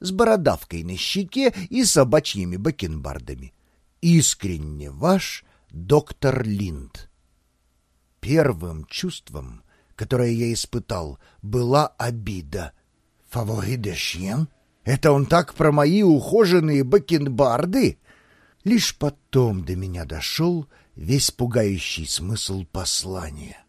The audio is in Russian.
с бородавкой на щеке и собачьими бакенбардами. Искренне ваш доктор Линд. Первым чувством, которое я испытал, была обида. «Фавори де шьен? Это он так про мои ухоженные бакенбарды?» Лишь потом до меня дошел весь пугающий смысл послания.